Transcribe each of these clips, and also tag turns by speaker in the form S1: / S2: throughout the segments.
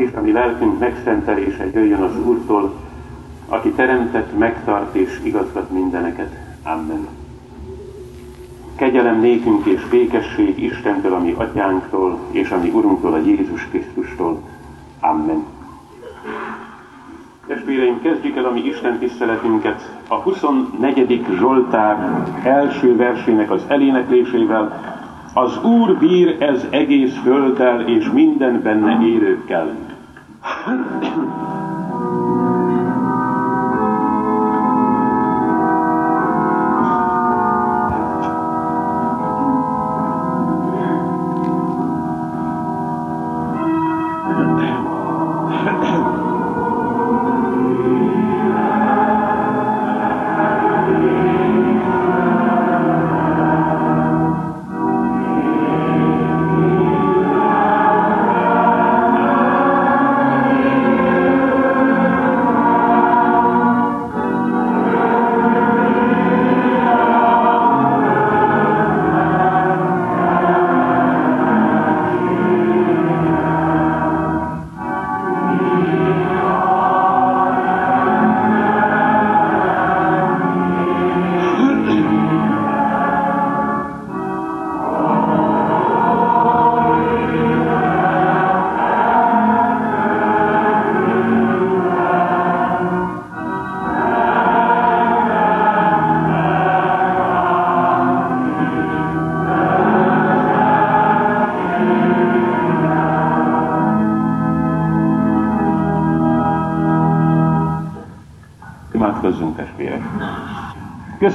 S1: és ami lelkünk megszentelése jöjjön az Úrtól, aki teremtett, megtart és igazgat mindeneket. Amen. Kegyelem nékünk és békesség Istentől, ami atyánktól, és ami Urunktól, a Jézus Krisztustól. Amen. Testvéreim, kezdjük el a mi Isten tiszteletünket a 24. Zsoltár első versének az eléneklésével. Az Úr bír ez egész földdel és minden benne élőkkel. Ahem.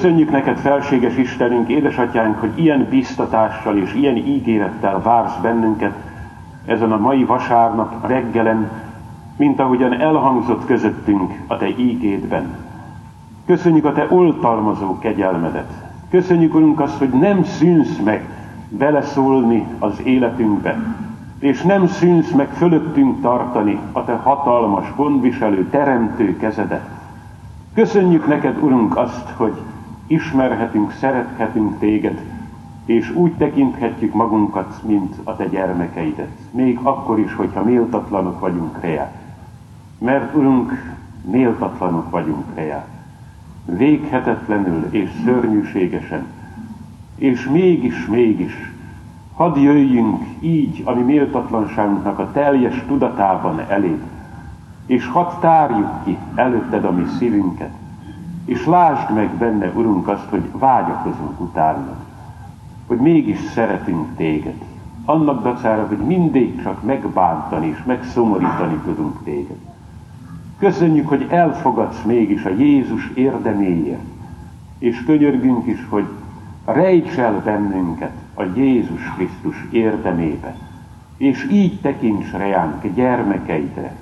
S1: Köszönjük neked, felséges Istenünk, édesatyánk, hogy ilyen biztatással és ilyen ígérettel vársz bennünket ezen a mai vasárnap reggelen, mint ahogyan elhangzott közöttünk a te ígédben. Köszönjük a te oltalmazó kegyelmedet. Köszönjük, Urunk, azt, hogy nem szűnsz meg beleszólni az életünkbe, és nem szűnsz meg fölöttünk tartani a te hatalmas, gondviselő, teremtő kezedet. Köszönjük neked, Urunk, azt, hogy ismerhetünk, szerethetünk téged, és úgy tekinthetjük magunkat, mint a te gyermekeidet. Még akkor is, hogyha méltatlanok vagyunk reá. Mert, Urunk, méltatlanok vagyunk reá. Véghetetlenül és szörnyűségesen. És mégis, mégis, hadd jöjjünk így, ami méltatlanságunknak a teljes tudatában eléd és hadd tárjuk ki előtted a mi szívünket, és lásd meg benne, Urunk, azt, hogy vágyakozunk utánad, hogy mégis szeretünk téged, annak dacára, hogy mindig csak megbántani és megszomorítani tudunk téged. Köszönjük, hogy elfogadsz mégis a Jézus érdeméért, és könyörgünk is, hogy rejts el bennünket a Jézus Krisztus érdemébe, és így tekints reánk gyermekeidre,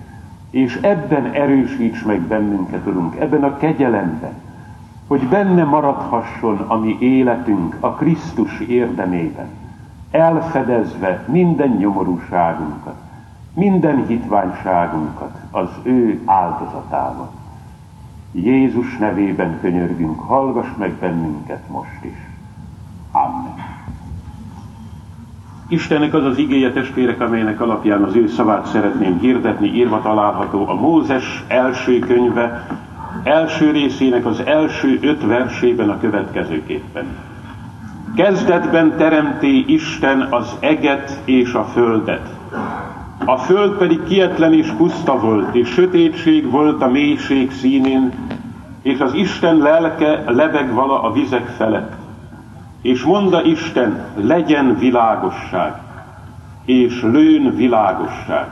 S1: és ebben erősíts meg bennünket, Urunk, ebben a kegyelemben, hogy benne maradhasson a mi életünk a Krisztus érdemében, elfedezve minden nyomorúságunkat, minden hitványságunkat az ő áldozatával. Jézus nevében könyörgünk, hallgass meg bennünket most is. Amen. Istennek az az igéje testvérek, amelynek alapján az ő szavát szeretném hirdetni, írva található a Mózes első könyve, első részének az első öt versében a következőképpen. Kezdetben teremté Isten az eget és a földet. A föld pedig kietlen és puszta volt, és sötétség volt a mélység színén, és az Isten lelke lebeg vala a vizek felett és mondta Isten, legyen világosság, és lőn világosság.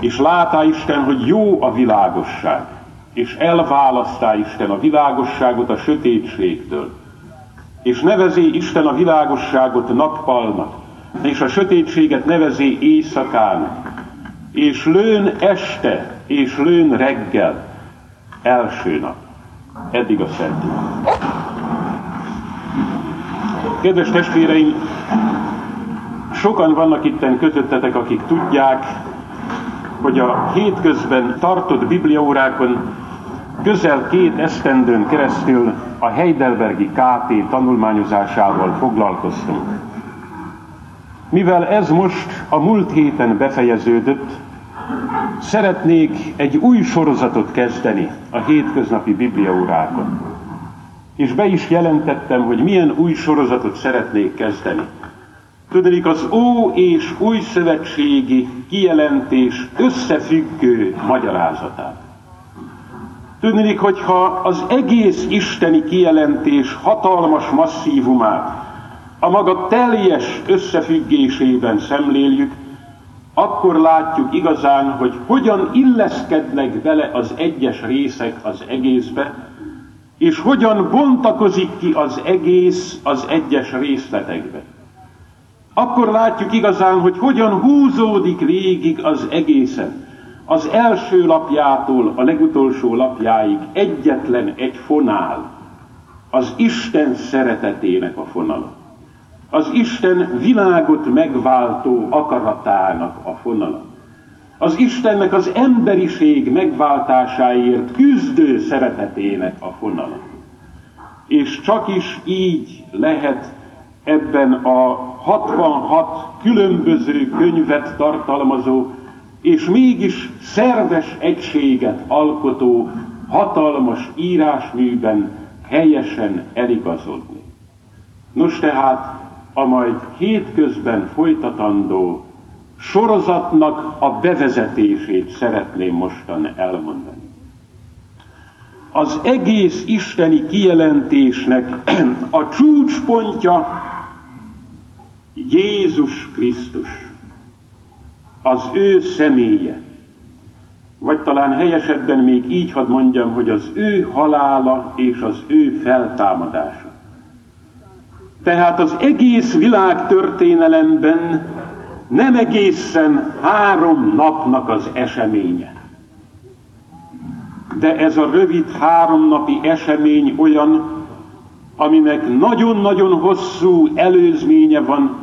S1: És látá Isten, hogy jó a világosság, és elválasztá Isten a világosságot a sötétségtől. És nevezi Isten a világosságot nappalnak, és a sötétséget nevezi éjszakának, és lőn este, és lőn reggel, első nap. Eddig a szent. Kedves testvéreim, sokan vannak itten közöttetek, akik tudják, hogy a hétközben tartott bibliaórákon közel két esztendőn keresztül a Heidelbergi KT tanulmányozásával foglalkoztunk. Mivel ez most a múlt héten befejeződött, Szeretnék egy új sorozatot kezdeni a hétköznapi bibliaórákon. És be is jelentettem, hogy milyen új sorozatot szeretnék kezdeni. Tudnék az Ó és Új Szövetségi kijelentés összefüggő magyarázatát. Tudnék, hogyha az egész isteni kijelentés hatalmas masszívumát a maga teljes összefüggésében szemléljük, akkor látjuk igazán, hogy hogyan illeszkednek bele az egyes részek az egészbe, és hogyan bontakozik ki az egész az egyes részletekbe. Akkor látjuk igazán, hogy hogyan húzódik végig az egészen. Az első lapjától a legutolsó lapjáig egyetlen egy fonál, az Isten szeretetének a fonala az Isten világot megváltó akaratának a fonala. Az Istennek az emberiség megváltásáért küzdő szeretetének a fonala. És csak is így lehet ebben a 66 különböző könyvet tartalmazó, és mégis szerves egységet alkotó hatalmas írásműben helyesen eligazodni. Nos tehát a majd hétközben folytatandó sorozatnak a bevezetését szeretném mostan elmondani. Az egész isteni kijelentésnek a csúcspontja Jézus Krisztus, az ő személye. Vagy talán helyesebben még így hadd mondjam, hogy az ő halála és az ő feltámadása. Tehát az egész világ történelemben nem egészen három napnak az eseménye. De ez a rövid háromnapi esemény olyan, aminek nagyon-nagyon hosszú előzménye van,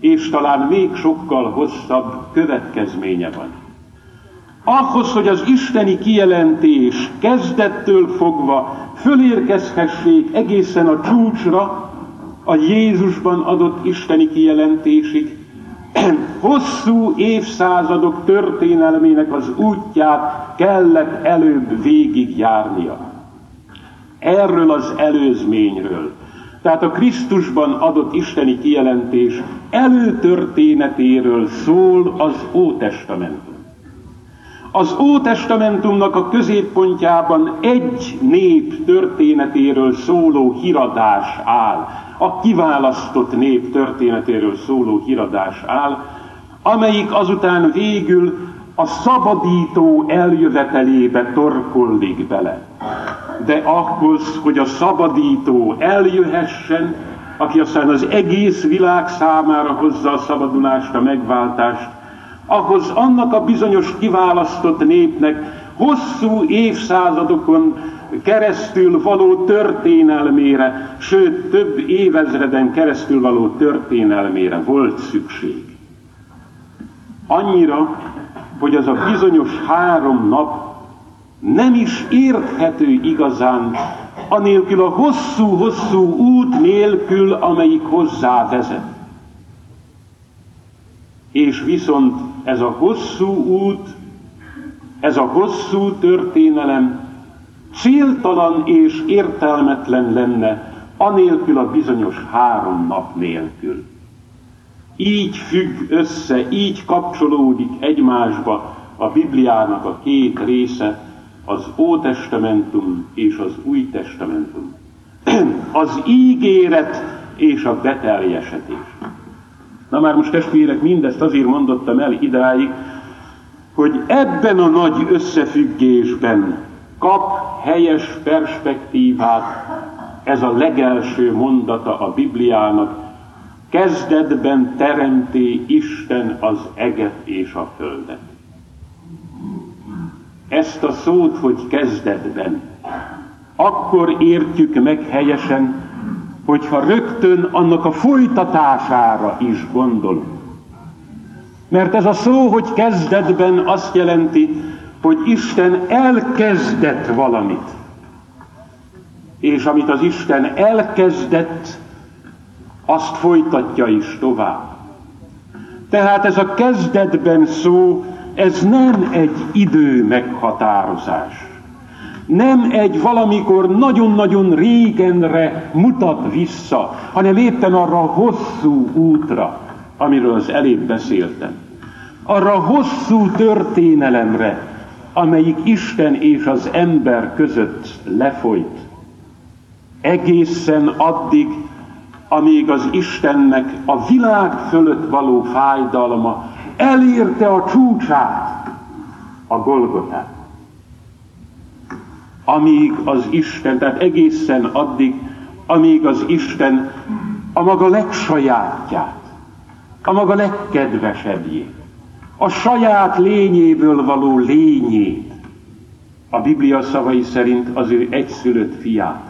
S1: és talán még sokkal hosszabb következménye van. Ahhoz, hogy az isteni kijelentés kezdettől fogva fölérkezhessék egészen a csúcsra, a Jézusban adott isteni kijelentésig, hosszú évszázadok történelmének az útját kellett előbb végigjárnia. Erről az előzményről, tehát a Krisztusban adott isteni kijelentés előtörténetéről szól az Ótestamentum. Az Ótestamentumnak a középpontjában egy nép történetéről szóló híradás áll, a kiválasztott nép történetéről szóló híradás áll, amelyik azután végül a szabadító eljövetelébe torkollik bele. De ahhoz, hogy a szabadító eljöhessen, aki aztán az egész világ számára hozza a szabadulást, a megváltást, ahhoz annak a bizonyos kiválasztott népnek hosszú évszázadokon keresztül való történelmére, sőt több évezreden keresztül való történelmére volt szükség. Annyira, hogy az a bizonyos három nap nem is érthető igazán, anélkül a hosszú-hosszú út nélkül, amelyik hozzá vezet. És viszont ez a hosszú út, ez a hosszú történelem céltalan és értelmetlen lenne, anélkül a bizonyos három nap nélkül. Így függ össze, így kapcsolódik egymásba a Bibliának a két része, az Ótestamentum és az Új Testamentum. Az ígéret és a beteljesedés. Na már most testvérek, mindezt azért mondottam el idáig, hogy ebben a nagy összefüggésben kap helyes perspektívát ez a legelső mondata a Bibliának, kezdetben teremté Isten az eget és a földet. Ezt a szót, hogy kezdetben, akkor értjük meg helyesen, hogyha rögtön annak a folytatására is gondolunk. Mert ez a szó, hogy kezdetben azt jelenti, hogy Isten elkezdett valamit. És amit az Isten elkezdett, azt folytatja is tovább. Tehát ez a kezdetben szó, Ez nem egy idő meghatározás. Nem egy valamikor nagyon-nagyon régenre mutat vissza, hanem éppen arra hosszú útra, amiről az elébb beszéltem. Arra hosszú történelemre, amelyik Isten és az ember között lefolyt. Egészen addig, amíg az Istennek a világ fölött való fájdalma elérte a csúcsát, a Golgotát. Amíg az Isten, tehát egészen addig, amíg az Isten a maga legsajátját, a maga legkedvesebbjét, a saját lényéből való lényét, a Biblia szavai szerint az ő egyszülött fiát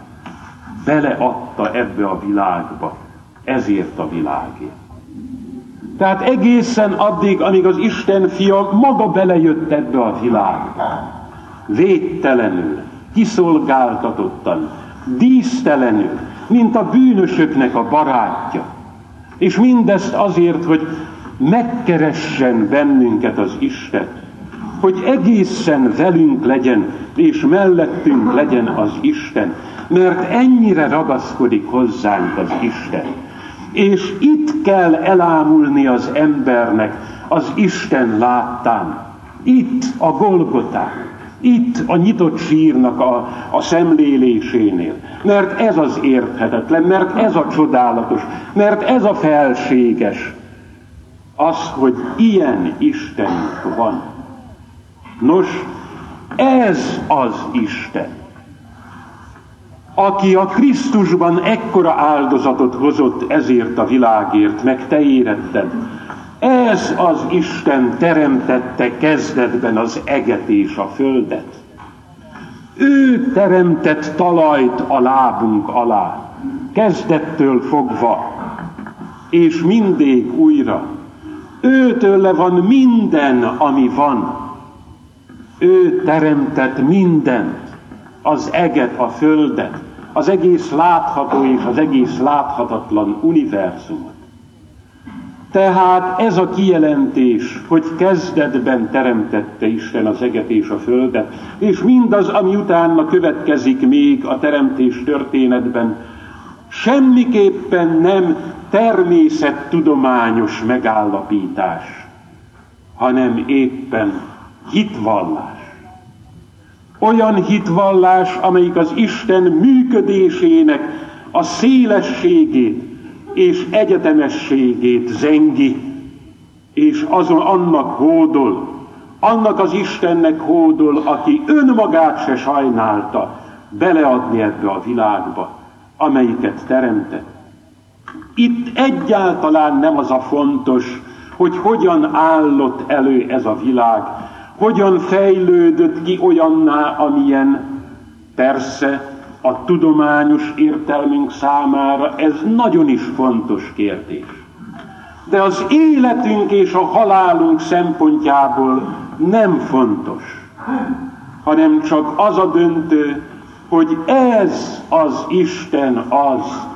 S1: beleadta ebbe a világba, ezért a világért. Tehát egészen addig, amíg az Isten fia maga belejött ebbe a világba, védtelenül, kiszolgáltatottan, dísztelenül, mint a bűnösöknek a barátja. És mindezt azért, hogy megkeressen bennünket az Isten, hogy egészen velünk legyen, és mellettünk legyen az Isten, mert ennyire ragaszkodik hozzánk az Isten. És itt kell elámulni az embernek az Isten láttán. Itt a Golgotán. Itt a nyitott sírnak a, a szemlélésénél. Mert ez az érthetetlen, mert ez a csodálatos, mert ez a felséges. Az, hogy ilyen Isten van. Nos, ez az Isten aki a Krisztusban ekkora áldozatot hozott ezért a világért, meg te éretted. Ez az Isten teremtette kezdetben az eget és a földet. Ő teremtett talajt a lábunk alá, kezdettől fogva, és mindig újra. Őtőle van minden, ami van. Ő teremtett mindent, az eget, a földet, az egész látható és az egész láthatatlan univerzumot. Tehát ez a kijelentés, hogy kezdetben teremtette Isten az eget és a földet, és mindaz, ami utána következik még a teremtés történetben, semmiképpen nem természettudományos megállapítás, hanem éppen hitvallás. Olyan hitvallás, amelyik az Isten működésének a szélességét és egyetemességét zengi, és azon annak hódol, annak az Istennek hódol, aki önmagát se sajnálta beleadni ebbe a világba, amelyiket teremtett. Itt egyáltalán nem az a fontos, hogy hogyan állott elő ez a világ, hogyan fejlődött ki olyanná, amilyen persze a tudományos értelmünk számára ez nagyon is fontos kérdés. De az életünk és a halálunk szempontjából nem fontos, hanem csak az a döntő, hogy ez az Isten az,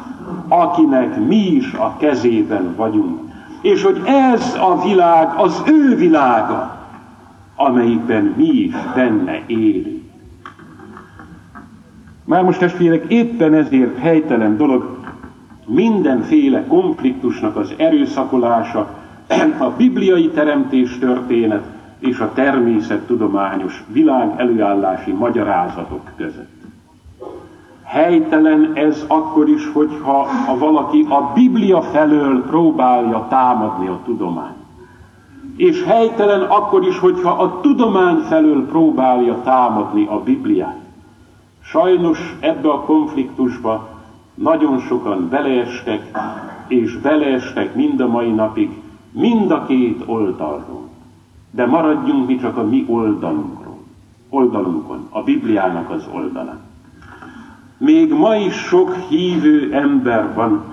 S1: akinek mi is a kezében vagyunk. És hogy ez a világ az ő világa, amelyikben mi is benne élünk. Már most testvérek, éppen ezért helytelen dolog mindenféle konfliktusnak az erőszakolása, a bibliai teremtés történet és a természettudományos világ előállási magyarázatok között. Helytelen ez akkor is, hogyha a valaki a Biblia felől próbálja támadni a tudományt és helytelen akkor is, hogyha a tudomány felől próbálja támadni a Bibliát. Sajnos ebbe a konfliktusba nagyon sokan beleestek, és beleestek mind a mai napig, mind a két oldalról. De maradjunk mi csak a mi oldalunkról, oldalunkon, a Bibliának az oldalán. Még ma is sok hívő ember van,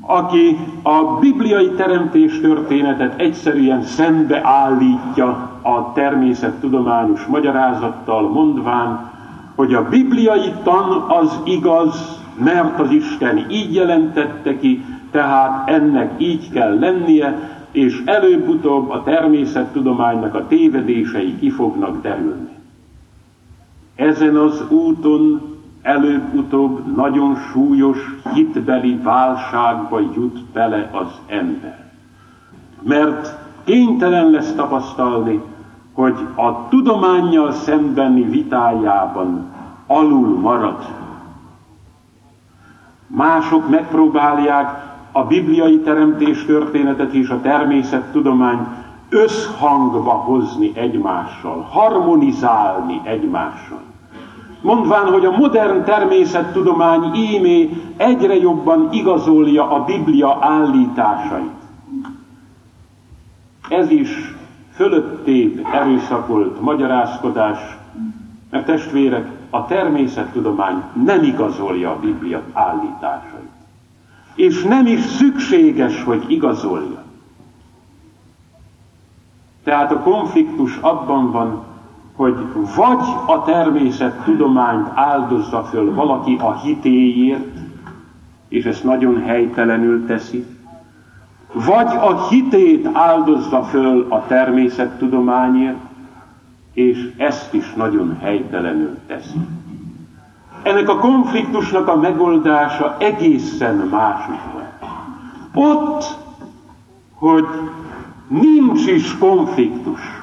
S1: aki a bibliai teremtés történetet egyszerűen szembeállítja a természettudományos magyarázattal, mondván, hogy a bibliai tan az igaz, mert az Isten így jelentette ki, tehát ennek így kell lennie, és előbb-utóbb a természettudománynak a tévedései ki fognak derülni. Ezen az úton előbb-utóbb nagyon súlyos hitbeli válságba jut bele az ember. Mert kénytelen lesz tapasztalni, hogy a tudományjal szembeni vitájában alul marad. Mások megpróbálják a bibliai teremtés történetet és a természettudomány összhangba hozni egymással, harmonizálni egymással. Mondván, hogy a modern természettudomány ímé egyre jobban igazolja a Biblia állításait. Ez is fölöttébb erőszakolt magyarázkodás, mert testvérek, a természettudomány nem igazolja a Biblia állításait. És nem is szükséges, hogy igazolja. Tehát a konfliktus abban van, hogy vagy a természettudományt áldozza föl valaki a hitéért, és ezt nagyon helytelenül teszi, vagy a hitét áldozza föl a természettudományért, és ezt is nagyon helytelenül teszi. Ennek a konfliktusnak a megoldása egészen másik van. Ott, hogy nincs is konfliktus.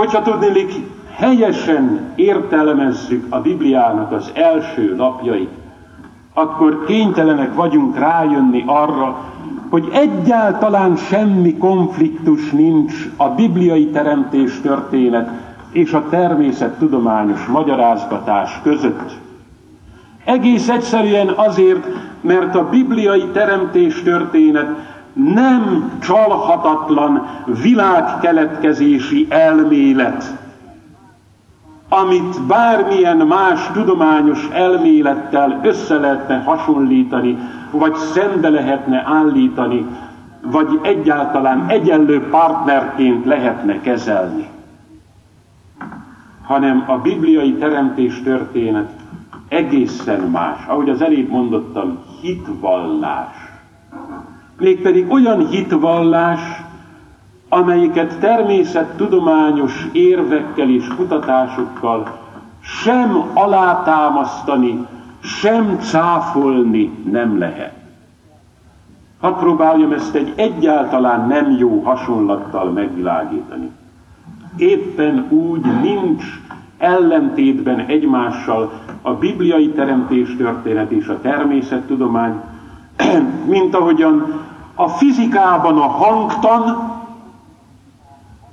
S1: Hogyha tudnélik, helyesen értelmezzük a Bibliának az első lapjait, akkor kénytelenek vagyunk rájönni arra, hogy egyáltalán semmi konfliktus nincs a bibliai teremtés történet és a természettudományos magyarázgatás között. Egész egyszerűen azért, mert a bibliai teremtés történet nem csalhatatlan világkeletkezési elmélet, amit bármilyen más tudományos elmélettel össze lehetne hasonlítani, vagy szembe lehetne állítani, vagy egyáltalán egyenlő partnerként lehetne kezelni. Hanem a bibliai teremtés történet egészen más. Ahogy az elébb mondottam, hitvallás. Mégpedig olyan hitvallás, amelyiket természettudományos érvekkel és kutatásokkal sem alátámasztani, sem cáfolni nem lehet. Hadd próbáljam ezt egy egyáltalán nem jó hasonlattal megvilágítani. Éppen úgy nincs ellentétben egymással a bibliai teremtés történet és a természettudomány, mint ahogyan a fizikában a hangtan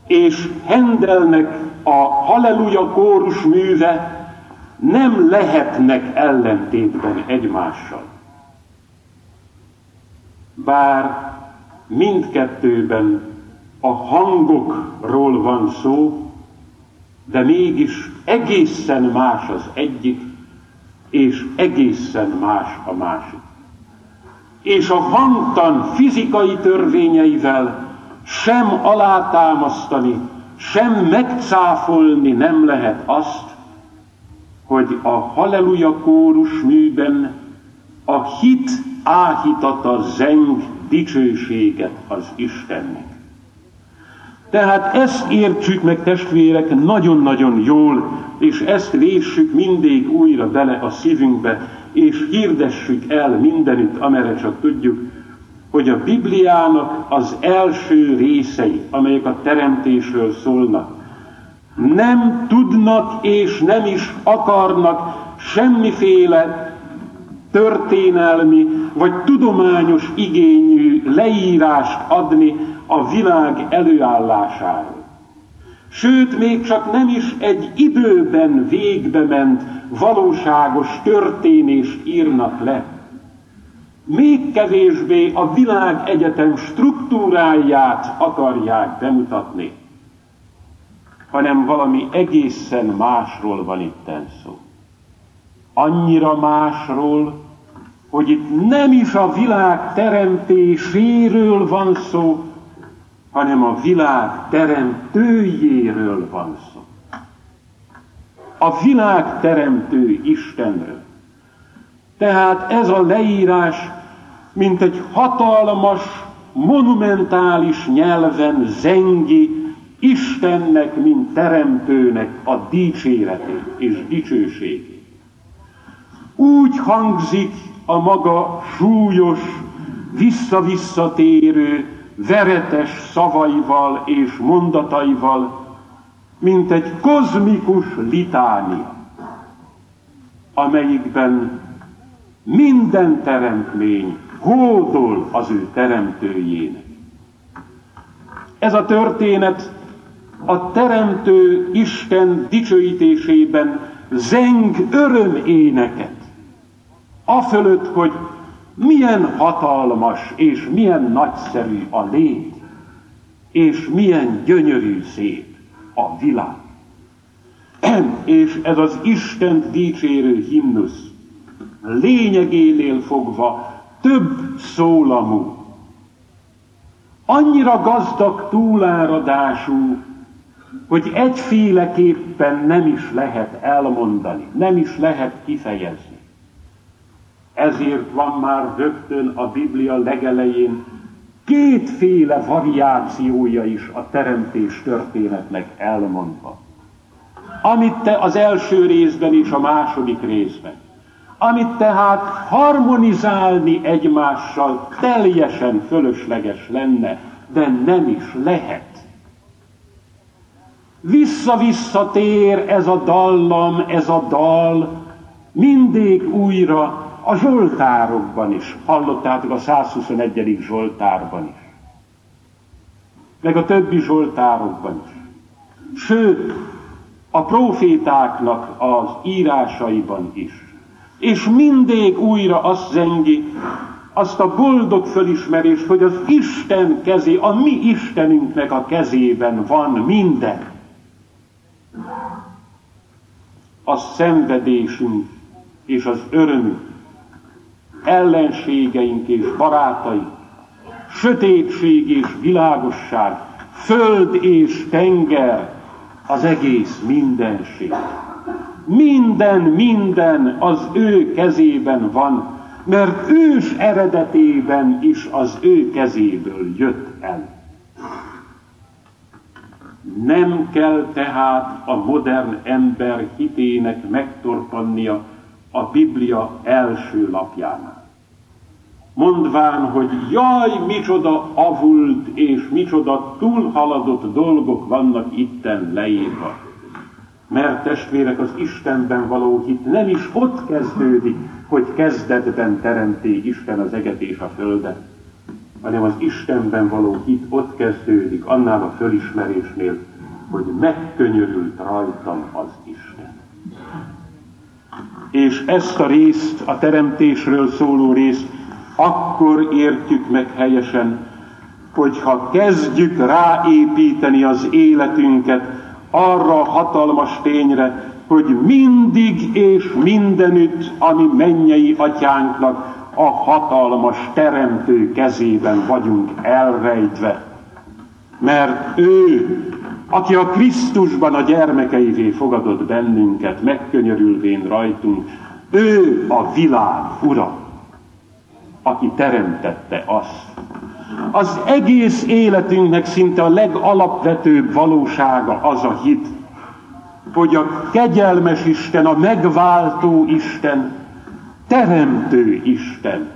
S1: és Hendelnek a Halleluja kórus műve nem lehetnek ellentétben egymással. Bár mindkettőben a hangokról van szó, de mégis egészen más az egyik, és egészen más a másik. És a hangtan fizikai törvényeivel sem alátámasztani, sem megcáfolni nem lehet azt, hogy a Halleluja kórus műben a hit áhítata zeng dicsőséget az Istennek. Tehát ezt értsük meg testvérek nagyon-nagyon jól, és ezt véssük mindig újra bele a szívünkbe, és hirdessük el mindenütt, amerre csak tudjuk, hogy a Bibliának az első részei, amelyek a teremtésről szólnak, nem tudnak és nem is akarnak semmiféle történelmi vagy tudományos igényű leírást adni a világ előállásáról. Sőt, még csak nem is egy időben végbe ment valóságos történést írnak le, még kevésbé a világegyetem struktúráját akarják bemutatni, hanem valami egészen másról van itt szó. Annyira másról, hogy itt nem is a világ teremtéséről van szó, hanem a világ teremtőjéről van szó. A világ teremtő Istenről. Tehát ez a leírás mint egy hatalmas monumentális nyelven zengi Istennek, mint teremtőnek a dicséretét és dicsőségét. Úgy hangzik a maga súlyos, visszavisszatérő, veretes szavaival és mondataival, mint egy kozmikus litánia, amelyikben minden teremtmény hódol az ő teremtőjének. Ez a történet a teremtő Isten dicsőítésében zeng öröméneket. Afölött, hogy milyen hatalmas és milyen nagyszerű a lét, és milyen gyönyörű szép a világ. és ez az Isten dicsérő himnusz lényegénél fogva több szólamú, annyira gazdag túláradású, hogy egyféleképpen nem is lehet elmondani, nem is lehet kifejezni. Ezért van már rögtön a Biblia legelején kétféle variációja is a teremtés történetnek elmondva. Amit te az első részben és a második részben amit tehát harmonizálni egymással teljesen fölösleges lenne, de nem is lehet. Vissza-vissza tér ez a dallam, ez a dal, mindig újra a Zsoltárokban is. Hallottátok a 121. Zsoltárban is. Meg a többi Zsoltárokban is. Sőt, a profétáknak az írásaiban is és mindig újra azt zengi, azt a boldog fölismerést, hogy az Isten kezé, a mi Istenünknek a kezében van minden. A szenvedésünk és az örömünk, ellenségeink és barátaink, sötétség és világosság, föld és tenger, az egész mindenség. Minden, minden az ő kezében van, mert ős eredetében is az ő kezéből jött el. Nem kell tehát a modern ember hitének megtorpannia a Biblia első lapjánál. Mondván, hogy jaj, micsoda avult és micsoda túlhaladott dolgok vannak itten leírva mert testvérek, az Istenben való hit nem is ott kezdődik, hogy kezdetben teremté Isten az eget és a földet, hanem az Istenben való hit ott kezdődik, annál a fölismerésnél, hogy megkönyörült rajtam az Isten. És ezt a részt, a teremtésről szóló részt akkor értjük meg helyesen, hogyha kezdjük ráépíteni az életünket arra a hatalmas tényre, hogy mindig és mindenütt, ami mennyei atyánknak a hatalmas teremtő kezében vagyunk elrejtve. Mert ő, aki a Krisztusban a gyermekeivé fogadott bennünket, megkönyörülvén rajtunk, ő a világ ura, aki teremtette azt. Az egész életünknek szinte a legalapvetőbb valósága az a hit, hogy a kegyelmes Isten, a megváltó Isten, teremtő Isten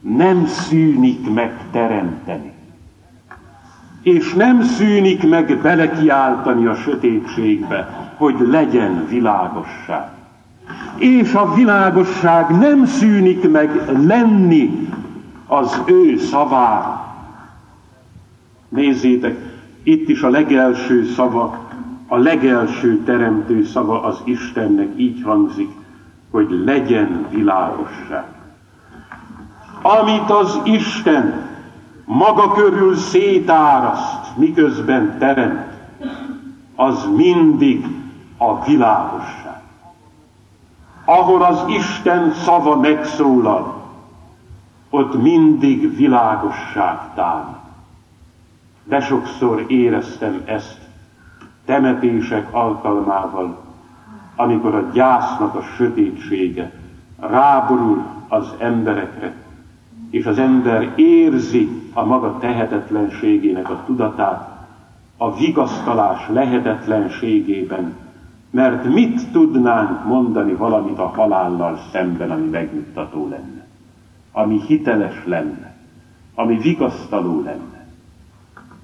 S1: nem szűnik meg teremteni. És nem szűnik meg belekiáltani a sötétségbe, hogy legyen világosság. És a világosság nem szűnik meg lenni az ő szavára. Nézzétek, itt is a legelső szava, a legelső teremtő szava az Istennek így hangzik, hogy legyen világosság. Amit az Isten maga körül szétáraszt, miközben teremt, az mindig a világosság. Ahol az Isten szava megszólal, ott mindig világosság támad. De sokszor éreztem ezt temetések alkalmával, amikor a gyásznak a sötétsége ráborul az emberekre, és az ember érzi a maga tehetetlenségének a tudatát, a vigasztalás lehetetlenségében, mert mit tudnánk mondani valamit a halállal szemben, ami megnyugtató lenne, ami hiteles lenne, ami vigasztaló lenne.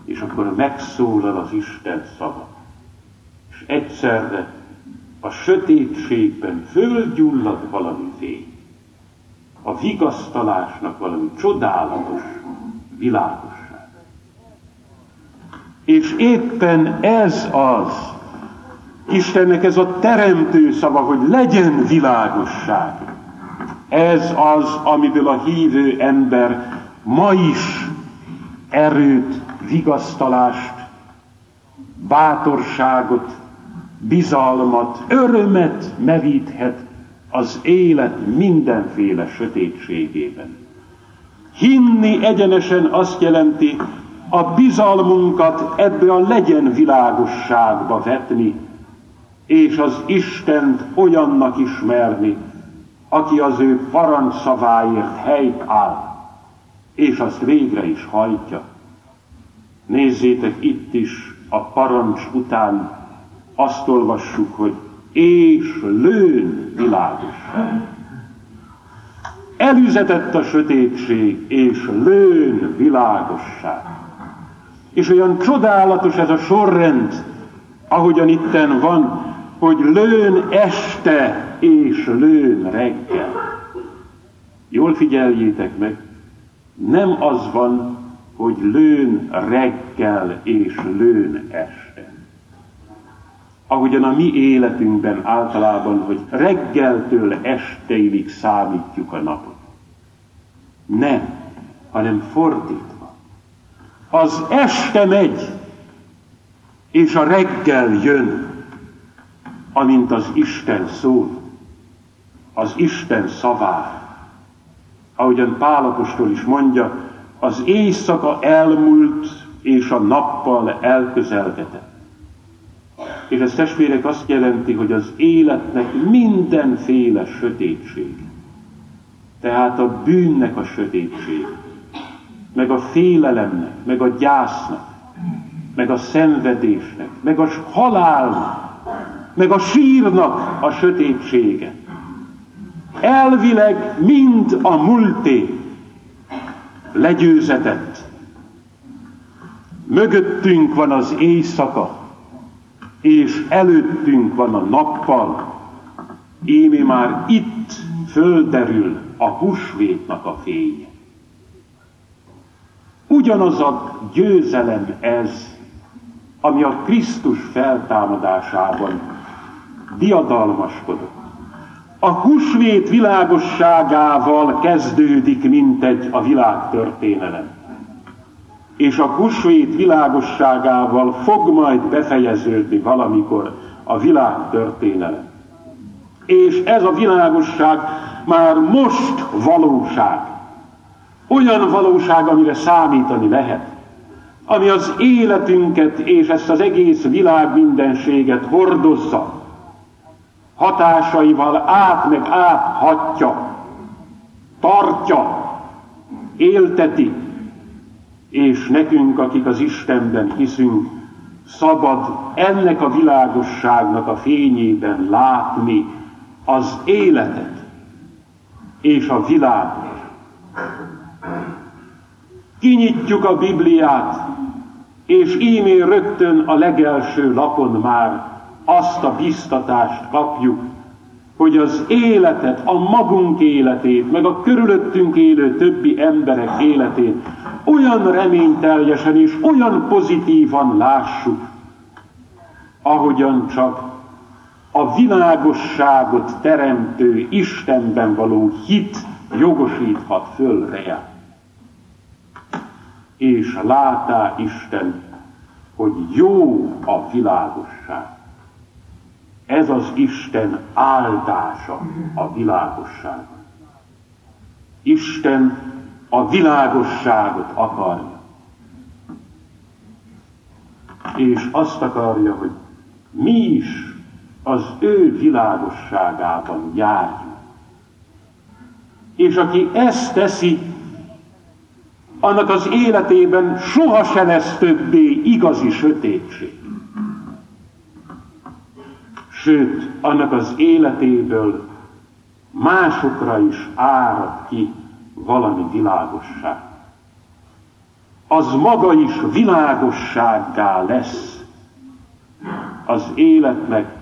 S1: És akkor megszólal az Isten szava, és egyszerre a sötétségben fölgyullad valami fény. A vigasztalásnak valami csodálatos világosság. És éppen ez az, Istennek ez a teremtő szava, hogy legyen világosság. Ez az, amiből a hívő ember ma is erőt, vigasztalást, bátorságot, bizalmat, örömet meríthet az élet mindenféle sötétségében. Hinni egyenesen azt jelenti, a bizalmunkat ebbe a legyen világosságba vetni, és az Istent olyannak ismerni, aki az ő parancsszaváért helyt áll, és azt végre is hajtja. Nézzétek itt is a parancs után azt olvassuk, hogy és lőn világosság. Elüzetett a sötétség, és lőn világosság. És olyan csodálatos ez a sorrend, ahogyan itten van, hogy lőn este és lőn reggel. Jól figyeljétek meg, nem az van, hogy lőn reggel és lőn este. Ahogyan a mi életünkben általában, hogy reggeltől esteilig számítjuk a napot. Nem, hanem fordítva. Az este megy, és a reggel jön amint az Isten szól, az Isten szavá. Ahogyan Pálapostól is mondja, az éjszaka elmúlt, és a nappal elközelgetett. És ez testvérek azt jelenti, hogy az életnek mindenféle sötétség. Tehát a bűnnek a sötétség, meg a félelemnek, meg a gyásznak, meg a szenvedésnek, meg a halálnak, meg a sírnak a sötétsége. Elvileg mind a múlté legyőzetett. Mögöttünk van az éjszaka, és előttünk van a nappal, émi már itt földerül a húsvétnak a fénye. Ugyanaz a győzelem ez, ami a Krisztus feltámadásában diadalmaskodott. A húsvét világosságával kezdődik mintegy a világtörténelem. És a húsvét világosságával fog majd befejeződni valamikor a világtörténelem. És ez a világosság már most valóság. Olyan valóság, amire számítani lehet. Ami az életünket és ezt az egész világ mindenséget hordozza hatásaival át meg áthatja, tartja, élteti, és nekünk, akik az Istenben hiszünk, szabad ennek a világosságnak a fényében látni az életet és a világot. Kinyitjuk a Bibliát, és ímél rögtön a legelső lapon már azt a biztatást kapjuk, hogy az életet, a magunk életét, meg a körülöttünk élő többi emberek életét olyan reményteljesen és olyan pozitívan lássuk, ahogyan csak a világosságot teremtő Istenben való hit jogosíthat föl rá. És látá Isten, hogy jó a világosság. Ez az Isten áldása a világosságon. Isten a világosságot akarja. És azt akarja, hogy mi is az ő világosságában járjunk. És aki ezt teszi, annak az életében soha se lesz többé igazi sötétség. Sőt, annak az életéből másokra is árad ki valami világosság. Az maga is világossággá lesz az életnek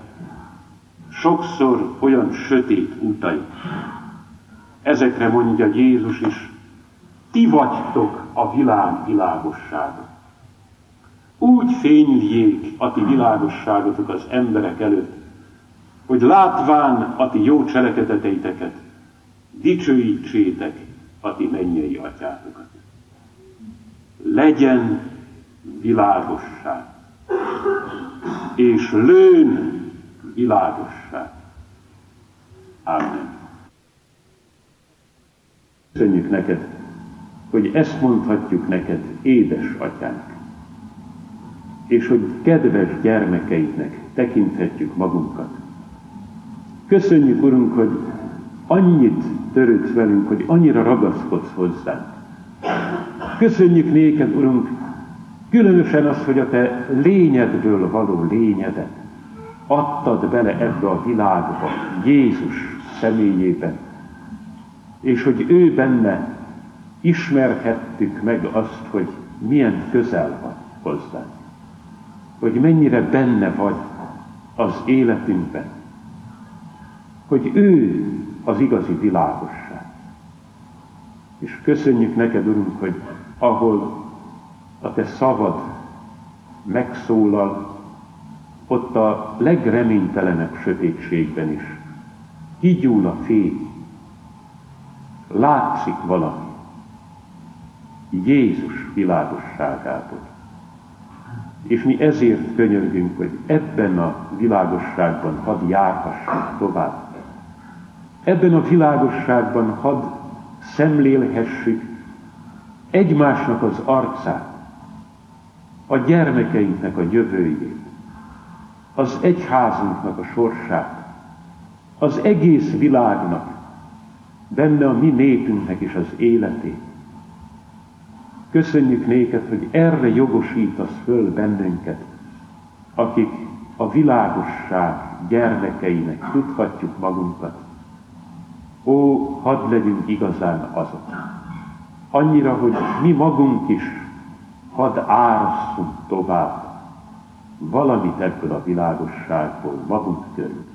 S1: sokszor olyan sötét utai. Ezekre mondja Jézus is, ti vagytok a világ világossága. Úgy fényljék a ti világosságotok az emberek előtt, hogy látván a ti jó cselekedeteiteket, dicsőítsétek a ti mennyei atyátokat. Legyen világosság, és lőn világosság. Amen. Köszönjük neked, hogy ezt mondhatjuk neked, édes atyánk, és hogy kedves gyermekeidnek tekinthetjük magunkat. Köszönjük, Urunk, hogy annyit törődsz velünk, hogy annyira ragaszkodsz hozzánk. Köszönjük néked, Urunk, különösen az, hogy a te lényedből való lényedet adtad bele ebbe a világba, Jézus személyében, és hogy ő benne ismerhettük meg azt, hogy milyen közel van hozzá, hogy mennyire benne vagy az életünkben, hogy ő az igazi világosság. És köszönjük neked, Urunk, hogy ahol a te szavad megszólal, ott a legreménytelenebb sötétségben is kigyúl a fény, látszik valami Jézus világosságából. És mi ezért könyörgünk, hogy ebben a világosságban hadd járhassunk tovább. Ebben a világosságban hadd szemlélhessük egymásnak az arcát, a gyermekeinknek a jövőjét, az egyházunknak a sorsát, az egész világnak, benne a mi népünknek is az életét. Köszönjük néked, hogy erre jogosítasz föl bennünket, akik a világosság gyermekeinek tudhatjuk magunkat. Ó, hadd legyünk igazán azok. Annyira, hogy mi magunk is hadd árasszunk tovább valamit ebből a világosságból magunk körül.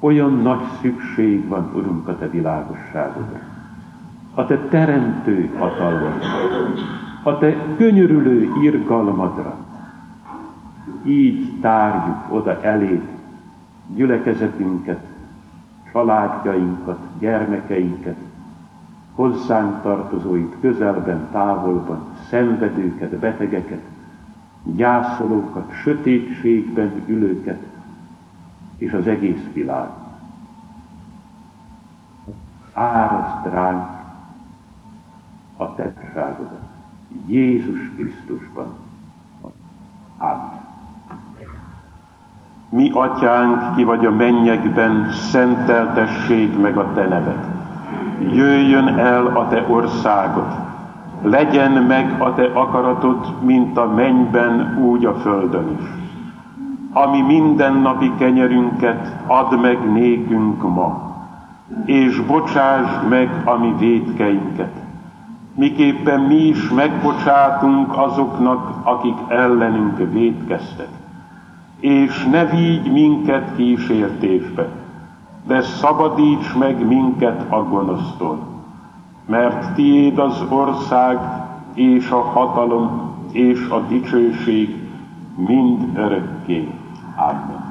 S1: Olyan nagy szükség van, Urunk, a Te világosságodra, a Te teremtő hatalmadra, a Te könyörülő irgalmadra. Így tárjuk oda elé gyülekezetünket, családjainkat, gyermekeinket, hozzánk tartozóit közelben, távolban, szenvedőket, betegeket, gyászolókat, sötétségben ülőket, és az egész világ. Árasd ránk a tetságodat Jézus Krisztusban. Amen. Mi, atyánk, ki vagy a mennyekben, szenteltessék meg a te neved. Jöjjön el a te országod, legyen meg a te akaratod, mint a mennyben, úgy a földön is. Ami mindennapi kenyerünket add meg nékünk ma, és bocsásd meg a mi védkeinket, miképpen mi is megbocsátunk azoknak, akik ellenünk védkeztek. És ne vigy minket kísértésbe, de szabadíts meg minket a gonosztól mert tiéd az ország és a hatalom és a dicsőség mind örökké. Amen.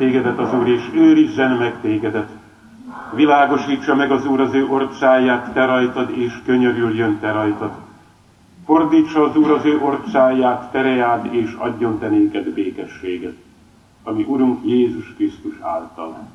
S1: Tégedet az Úr, és őrizzen meg tégedet. Világosítsa meg az Úr az ő orcáját te rajtad, és könyörüljön te rajtad. Fordítsa az Úr az ő orcáját, tereád, és adjon te néked békességet. Ami Urunk Jézus Krisztus által.